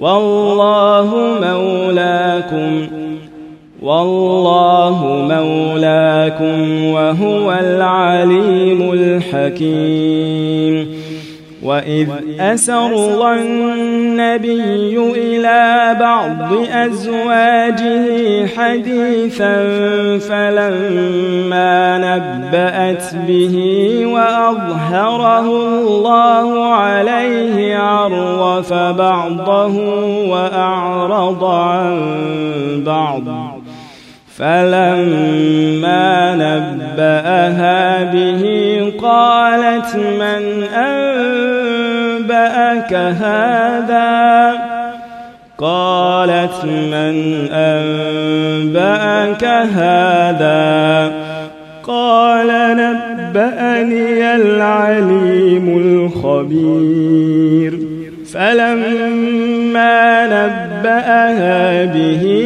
والله مولاكم والله مولاكم وهو العليم الحكيم. وإذ أسر النبي إلى بعض أزواجه حديثا فلما نبأت به وأظهره الله عليه عرف بعضه وأعرض عن بعض فلما نبأها به قالت من أنبأك هذا؟ قالت من أنبأك هذا؟ قال نبأني العليم الخبير. فلما نبأها به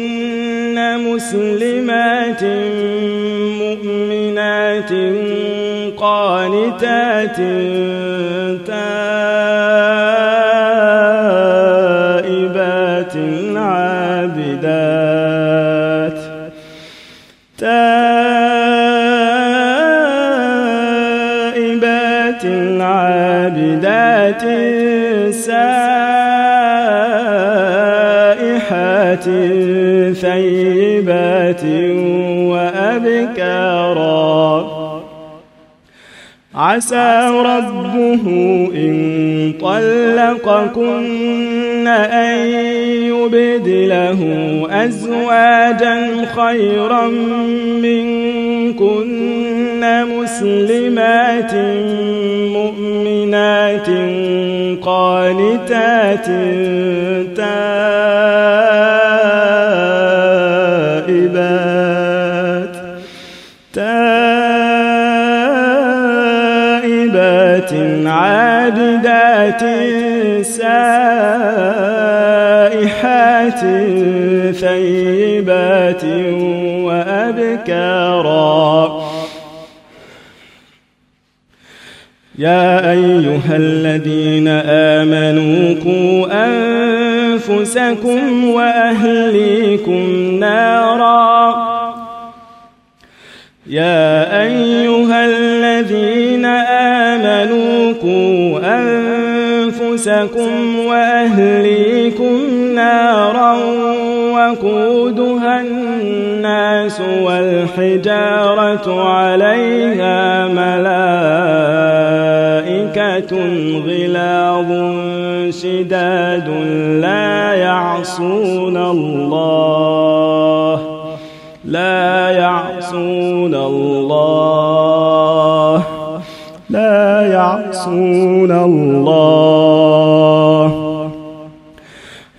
مسلمات مؤمنات قانتات تائبات عابدات تائبات عابدات سائحات ثيبات وأبكارا. عسى ربه إن طلقكن أن يبدله أزواجا خيرا منكن مسلمات مؤمنات قانتات تائبات عابدات سائحات ثيبات وأبكارا. يا أيها الذين آمنوا قوا أنفسكم وأهليكم نارا. يا أيها الذين أنفسكم وأهليكم نارا وقودها الناس والحجارة عليها ملائكة غلاظ شداد لا يعصون الله لا يعصون الله لا يعصون الله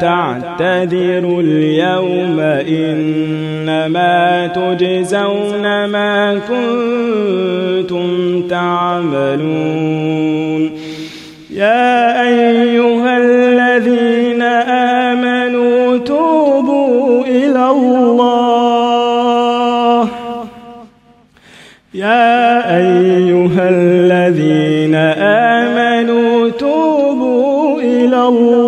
تعتذروا اليوم إنما تجزون ما كنتم تعملون. يا أيها الذين آمنوا توبوا إلى الله. يا أيها الذين آمنوا توبوا إلى الله.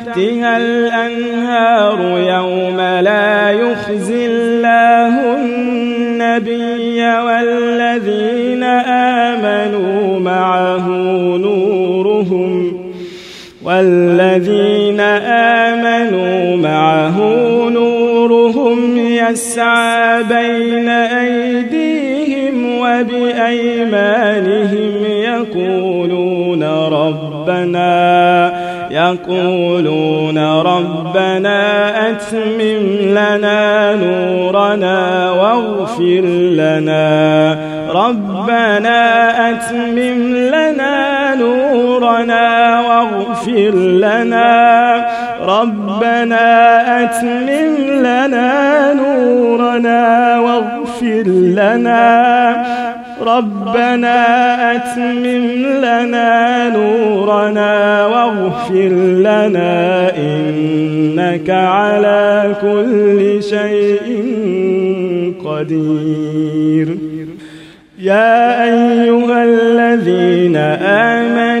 الأنهار يوم لا يخزي الله النبي والذين آمنوا معه نورهم والذين آمنوا معه نورهم يسعى بين أيديهم وبأيمانهم يقولون ربنا يقولون ربنا أتمم لنا نورنا واغفر لنا. ربنا أتمم لنا نورنا واغفر لنا. ربنا أتمم لنا نورنا واغفر لنا. ربنا أتمم لنا نورنا واغفر لنا إنك على كل شيء قدير. يا أيها الذين آمنوا